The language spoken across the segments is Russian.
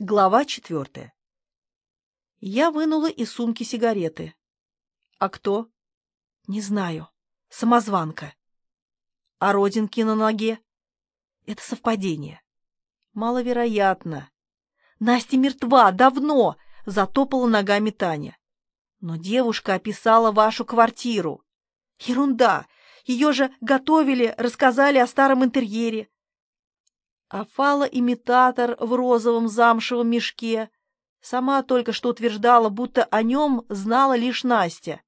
Глава четвертая. Я вынула из сумки сигареты. А кто? Не знаю. Самозванка. А родинки на ноге? Это совпадение. Маловероятно. Настя мертва давно, затопала ногами Таня. Но девушка описала вашу квартиру. Ерунда. Ее же готовили, рассказали о старом интерьере а фалоимитатор в розовом замшевом мешке. Сама только что утверждала, будто о нем знала лишь Настя.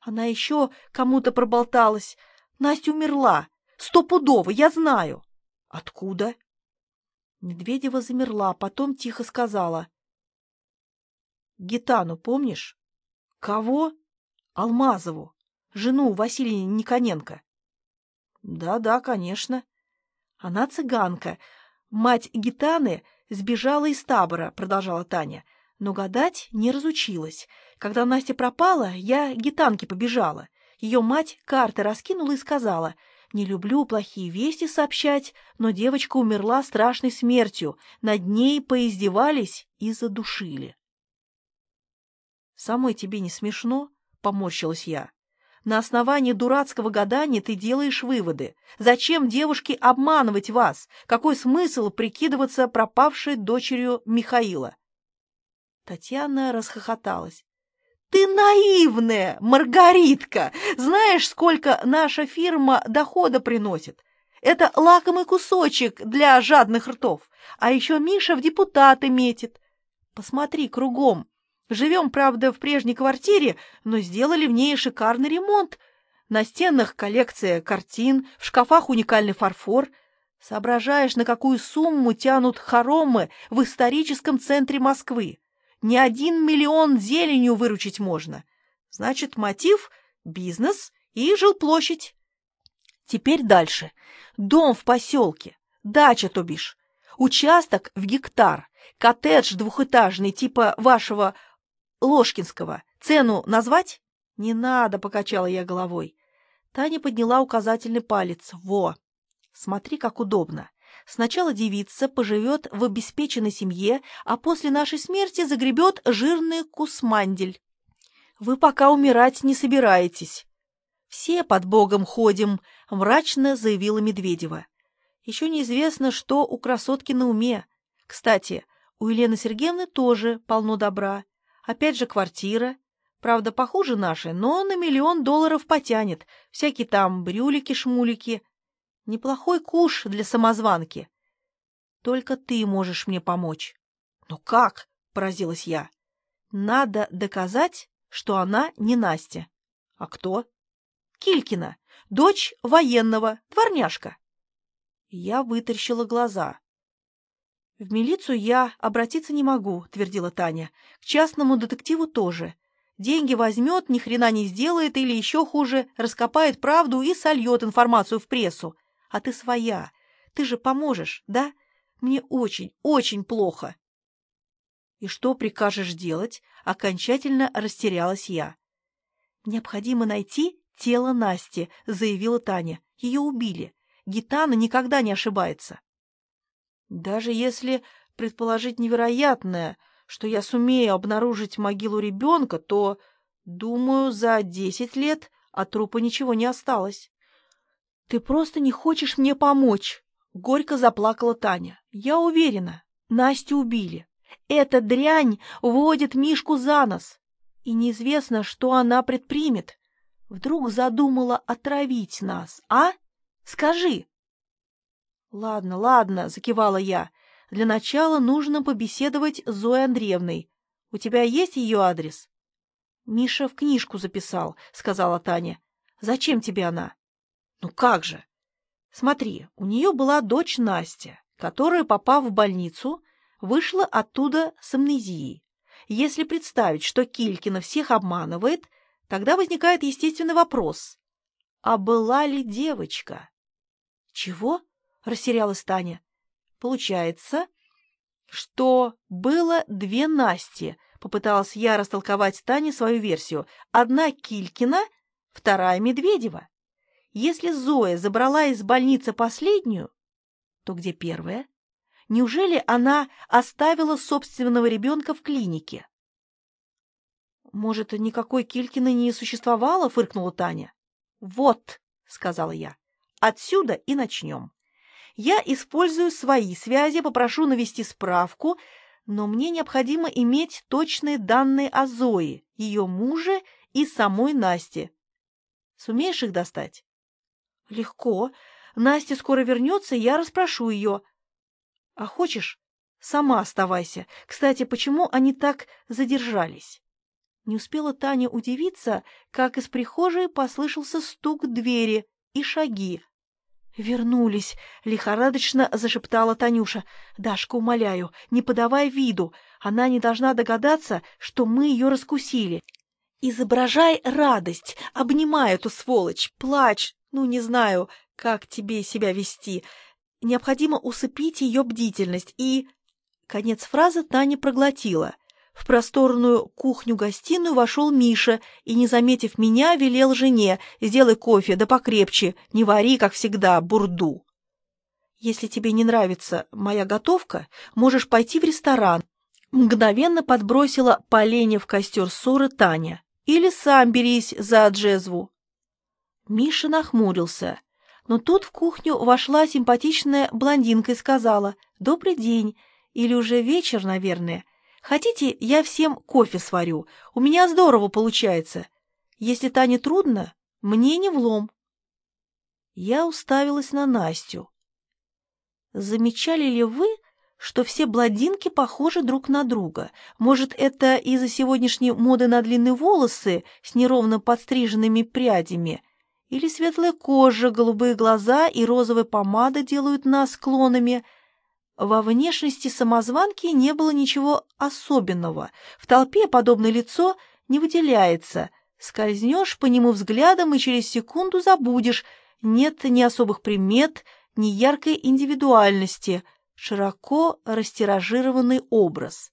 Она еще кому-то проболталась. Настя умерла. Стопудово, я знаю. Откуда? Медведева замерла, потом тихо сказала. Гитану помнишь? Кого? Алмазову, жену Василия Никоненко. Да-да, конечно. Она цыганка. Мать Гитаны сбежала из табора, продолжала Таня, но гадать не разучилась. Когда Настя пропала, я Гитанке побежала. Ее мать карты раскинула и сказала, «Не люблю плохие вести сообщать, но девочка умерла страшной смертью. Над ней поиздевались и задушили». «Самой тебе не смешно?» — поморщилась я. На основании дурацкого гадания ты делаешь выводы. Зачем девушке обманывать вас? Какой смысл прикидываться пропавшей дочерью Михаила? Татьяна расхохоталась. Ты наивная, Маргаритка! Знаешь, сколько наша фирма дохода приносит? Это лакомый кусочек для жадных ртов. А еще Миша в депутаты метит. Посмотри кругом. Живем, правда, в прежней квартире, но сделали в ней шикарный ремонт. На стенах коллекция картин, в шкафах уникальный фарфор. Соображаешь, на какую сумму тянут хоромы в историческом центре Москвы? Не один миллион зеленью выручить можно. Значит, мотив – бизнес и жилплощадь. Теперь дальше. Дом в поселке, дача, то бишь. Участок в гектар, коттедж двухэтажный типа вашего Ложкинского. Цену назвать? Не надо, покачала я головой. Таня подняла указательный палец. Во! Смотри, как удобно. Сначала девица поживет в обеспеченной семье, а после нашей смерти загребет жирный кусмандель. Вы пока умирать не собираетесь. Все под Богом ходим, мрачно заявила Медведева. Еще неизвестно, что у красотки на уме. Кстати, у Елены Сергеевны тоже полно добра. Опять же квартира. Правда, похуже нашей, но на миллион долларов потянет. Всякие там брюлики-шмулики. Неплохой куш для самозванки. Только ты можешь мне помочь. Ну как? Поразилась я. Надо доказать, что она не Настя. А кто? Килькина, дочь военного, дворняжка. Я вытаращила глаза. «В милицию я обратиться не могу», — твердила Таня. «К частному детективу тоже. Деньги возьмет, ни хрена не сделает или еще хуже, раскопает правду и сольет информацию в прессу. А ты своя. Ты же поможешь, да? Мне очень, очень плохо». «И что прикажешь делать?» — окончательно растерялась я. «Необходимо найти тело Насти», — заявила Таня. «Ее убили. Гитана никогда не ошибается». Даже если предположить невероятное, что я сумею обнаружить могилу ребенка, то, думаю, за десять лет от трупа ничего не осталось. Ты просто не хочешь мне помочь, — горько заплакала Таня. Я уверена, Настю убили. Эта дрянь водит Мишку за нос, и неизвестно, что она предпримет. Вдруг задумала отравить нас, а? Скажи. «Ладно, ладно», — закивала я. «Для начала нужно побеседовать с Зоей Андреевной. У тебя есть ее адрес?» «Миша в книжку записал», — сказала Таня. «Зачем тебе она?» «Ну как же?» «Смотри, у нее была дочь Настя, которая, попав в больницу, вышла оттуда с амнезией. Если представить, что Килькина всех обманывает, тогда возникает естественный вопрос. А была ли девочка?» «Чего?» Растерялась Таня. Получается, что было две Насти, попыталась я растолковать Тане свою версию. Одна Килькина, вторая Медведева. Если Зоя забрала из больницы последнюю, то где первая? Неужели она оставила собственного ребенка в клинике? «Может, никакой Килькины не существовало?» — фыркнула Таня. «Вот», — сказала я, — «отсюда и начнем. Я использую свои связи, попрошу навести справку, но мне необходимо иметь точные данные о Зое, ее муже и самой Насте. Сумеешь их достать?» «Легко. Настя скоро вернется, я расспрошу ее». «А хочешь, сама оставайся. Кстати, почему они так задержались?» Не успела Таня удивиться, как из прихожей послышался стук двери и шаги. «Вернулись!» — лихорадочно зашептала Танюша. «Дашка, умоляю, не подавай виду. Она не должна догадаться, что мы ее раскусили. Изображай радость, обнимай эту сволочь, плачь, ну, не знаю, как тебе себя вести. Необходимо усыпить ее бдительность и...» Конец фразы Таня проглотила — в просторную кухню-гостиную вошел Миша и, не заметив меня, велел жене «Сделай кофе, да покрепче, не вари, как всегда, бурду». «Если тебе не нравится моя готовка, можешь пойти в ресторан». Мгновенно подбросила поленья в костер ссоры Таня. «Или сам берись за джезву». Миша нахмурился. Но тут в кухню вошла симпатичная блондинка и сказала «Добрый день» или уже вечер, наверное. Хотите, я всем кофе сварю? У меня здорово получается. Если Тане трудно, мне не влом. Я уставилась на Настю. Замечали ли вы, что все бладинки похожи друг на друга? Может, это из-за сегодняшней моды на длинные волосы с неровно подстриженными прядями? Или светлая кожа, голубые глаза и розовая помада делают нас склонами – во внешности самозванки не было ничего особенного. В толпе подобное лицо не выделяется. Скользнешь по нему взглядом и через секунду забудешь. Нет ни особых примет, ни яркой индивидуальности. Широко растиражированный образ.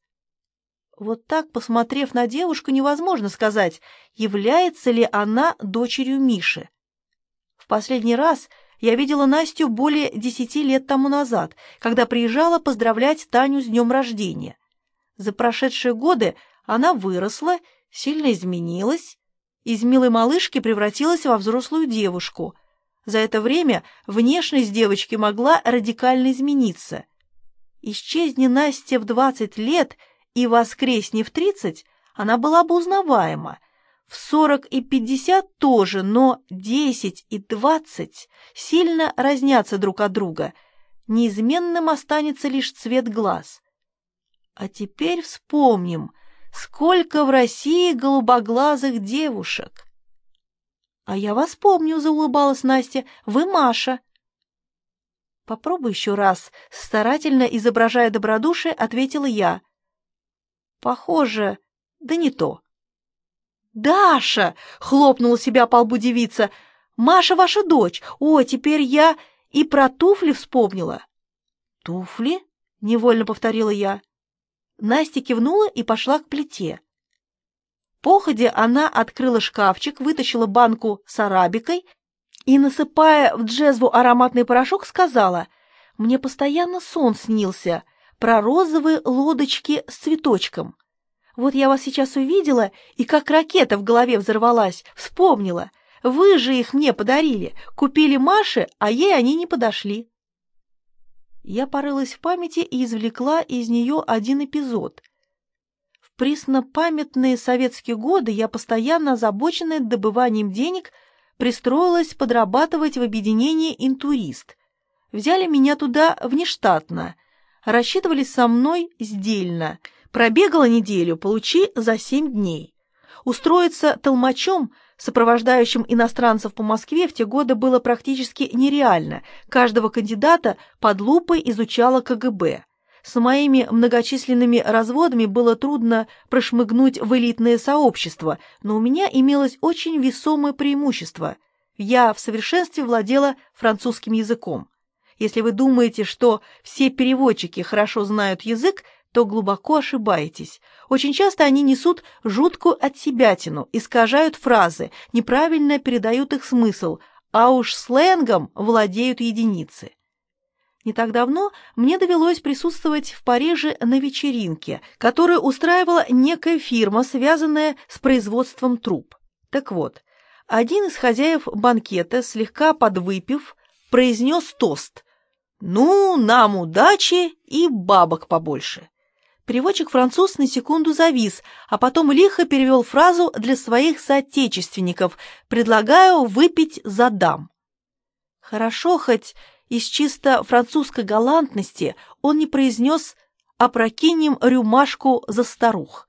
Вот так, посмотрев на девушку, невозможно сказать, является ли она дочерью Миши. В последний раз я видела Настю более десяти лет тому назад, когда приезжала поздравлять Таню с днем рождения. За прошедшие годы она выросла, сильно изменилась, из милой малышки превратилась во взрослую девушку. За это время внешность девочки могла радикально измениться. Исчезни Настя в двадцать лет и воскресни в тридцать, она была бы узнаваема, в сорок и пятьдесят тоже, но десять и двадцать сильно разнятся друг от друга. Неизменным останется лишь цвет глаз. А теперь вспомним, сколько в России голубоглазых девушек. — А я вас помню, — заулыбалась Настя, — вы Маша. — Попробуй еще раз, — старательно изображая добродушие, ответила я. — Похоже, да не то. «Даша!» — хлопнула себя по лбу девица. «Маша ваша дочь! О, теперь я и про туфли вспомнила!» «Туфли?» — невольно повторила я. Настя кивнула и пошла к плите. Походе она открыла шкафчик, вытащила банку с арабикой и, насыпая в джезву ароматный порошок, сказала, «Мне постоянно сон снился про розовые лодочки с цветочком. Вот я вас сейчас увидела, и как ракета в голове взорвалась, вспомнила. Вы же их мне подарили, купили Маше, а ей они не подошли. Я порылась в памяти и извлекла из нее один эпизод. В преснопамятные советские годы я, постоянно озабоченная добыванием денег, пристроилась подрабатывать в объединении «Интурист». Взяли меня туда внештатно, рассчитывались со мной сдельно — Пробегала неделю, получи за семь дней. Устроиться толмачом, сопровождающим иностранцев по Москве, в те годы было практически нереально. Каждого кандидата под лупой изучала КГБ. С моими многочисленными разводами было трудно прошмыгнуть в элитное сообщество, но у меня имелось очень весомое преимущество. Я в совершенстве владела французским языком. Если вы думаете, что все переводчики хорошо знают язык, то глубоко ошибаетесь. Очень часто они несут жуткую отсебятину, искажают фразы, неправильно передают их смысл, а уж сленгом владеют единицы. Не так давно мне довелось присутствовать в Париже на вечеринке, которую устраивала некая фирма, связанная с производством труб. Так вот, один из хозяев банкета, слегка подвыпив, произнес тост «Ну, нам удачи и бабок побольше». Переводчик-француз на секунду завис, а потом лихо перевел фразу для своих соотечественников «Предлагаю выпить за дам». Хорошо, хоть из чисто французской галантности он не произнес «опрокинем рюмашку за старух».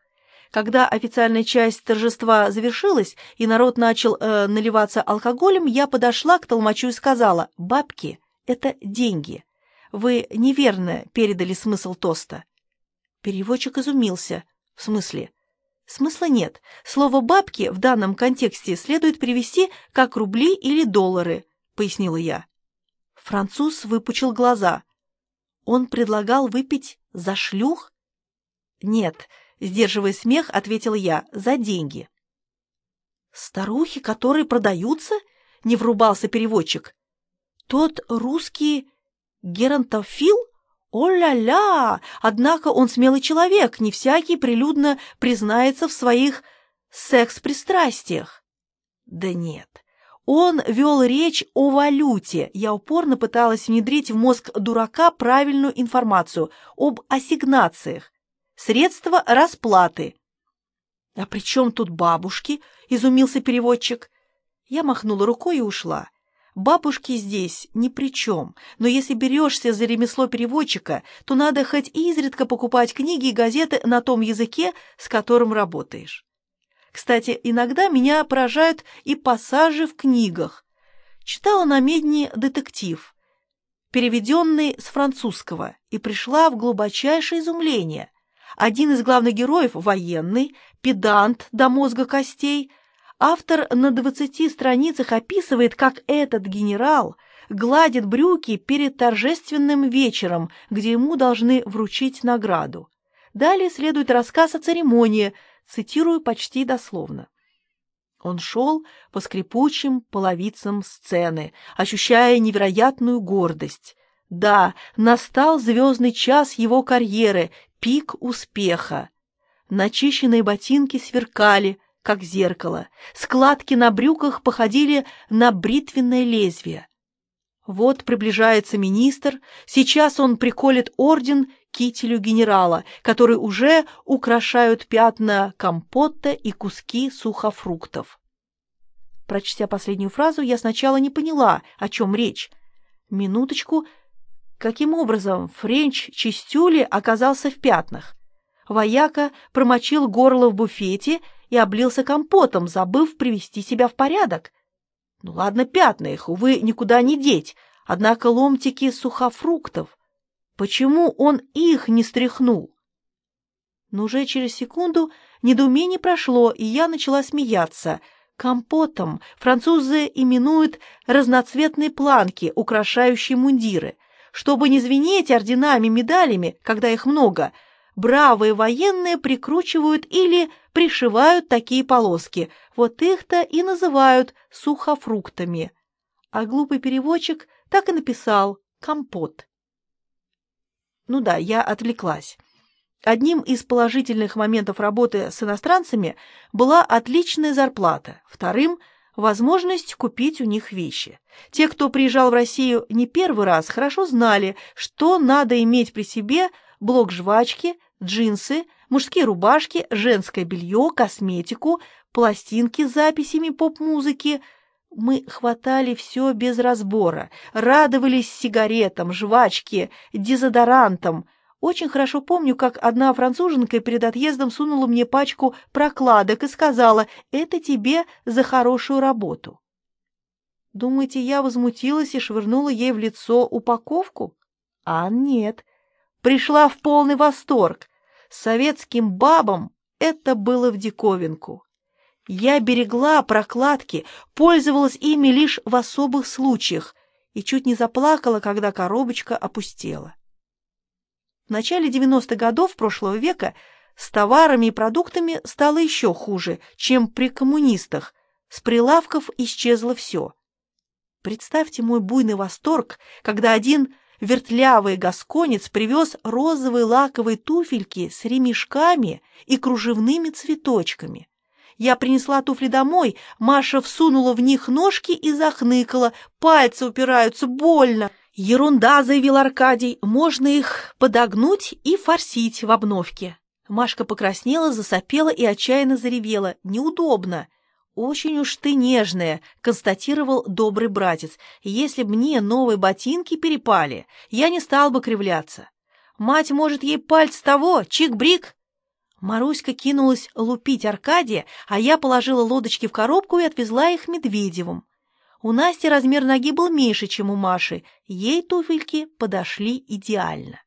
Когда официальная часть торжества завершилась и народ начал э, наливаться алкоголем, я подошла к толмачу и сказала «Бабки — это деньги. Вы неверно передали смысл тоста». Переводчик изумился. «В смысле?» Смысла нет. Слово «бабки» в данном контексте следует перевести как «рубли» или «доллары», — пояснила я. Француз выпучил глаза. Он предлагал выпить за шлюх? Нет, сдерживая смех, ответил я, за деньги. Старухи, которые продаются? Не врубался переводчик. Тот русский геронтофил? О-ля-ля! Однако он смелый человек, не всякий прилюдно признается в своих секс-пристрастиях. Да нет, он вел речь о валюте. Я упорно пыталась внедрить в мозг дурака правильную информацию об ассигнациях. Средства расплаты. «А при чем тут бабушки?» — изумился переводчик. Я махнула рукой и ушла. Бабушки здесь ни при чем, но если берешься за ремесло переводчика, то надо хоть изредка покупать книги и газеты на том языке, с которым работаешь. Кстати, иногда меня поражают и пассажи в книгах. Читала на медне детектив, переведенный с французского, и пришла в глубочайшее изумление. Один из главных героев – военный, педант до мозга костей. Автор на двадцати страницах описывает, как этот генерал гладит брюки перед торжественным вечером, где ему должны вручить награду. Далее следует рассказ о церемонии – цитирую почти дословно. Он шел по скрипучим половицам сцены, ощущая невероятную гордость. Да, настал звездный час его карьеры, пик успеха. Начищенные ботинки сверкали, как зеркало, складки на брюках походили на бритвенное лезвие. Вот приближается министр, сейчас он приколет орден кителю генерала, которые уже украшают пятна компота и куски сухофруктов. Прочтя последнюю фразу, я сначала не поняла, о чем речь. Минуточку, каким образом Френч Чистюли оказался в пятнах? Вояка промочил горло в буфете и облился компотом, забыв привести себя в порядок. Ну ладно, пятна их, увы, никуда не деть, однако ломтики сухофруктов. Почему он их не стряхнул? Но уже через секунду недоумение прошло, и я начала смеяться. Компотом французы именуют разноцветные планки, украшающие мундиры. Чтобы не звенеть орденами, медалями, когда их много, бравые военные прикручивают или пришивают такие полоски. Вот их-то и называют сухофруктами. А глупый переводчик так и написал «компот». Ну да, я отвлеклась. Одним из положительных моментов работы с иностранцами была отличная зарплата, вторым – возможность купить у них вещи. Те, кто приезжал в Россию не первый раз, хорошо знали, что надо иметь при себе блок жвачки, джинсы, мужские рубашки, женское белье, косметику, пластинки с записями поп-музыки – мы хватали все без разбора, радовались сигаретам, жвачке, дезодорантам. Очень хорошо помню, как одна француженка перед отъездом сунула мне пачку прокладок и сказала «это тебе за хорошую работу». Думаете, я возмутилась и швырнула ей в лицо упаковку? А нет, пришла в полный восторг. Советским бабам это было в диковинку. Я берегла прокладки, пользовалась ими лишь в особых случаях и чуть не заплакала, когда коробочка опустела. В начале 90-х годов прошлого века с товарами и продуктами стало еще хуже, чем при коммунистах. С прилавков исчезло все. Представьте мой буйный восторг, когда один вертлявый гасконец привез розовые лаковые туфельки с ремешками и кружевными цветочками. Я принесла туфли домой, Маша всунула в них ножки и захныкала. Пальцы упираются, больно. Ерунда, заявил Аркадий, можно их подогнуть и форсить в обновке. Машка покраснела, засопела и отчаянно заревела. Неудобно. «Очень уж ты нежная», — констатировал добрый братец. «Если б мне новые ботинки перепали, я не стал бы кривляться. Мать, может, ей пальц того, чик-брик?» Маруська кинулась лупить Аркадия, а я положила лодочки в коробку и отвезла их Медведевым. У Насти размер ноги был меньше, чем у Маши, ей туфельки подошли идеально.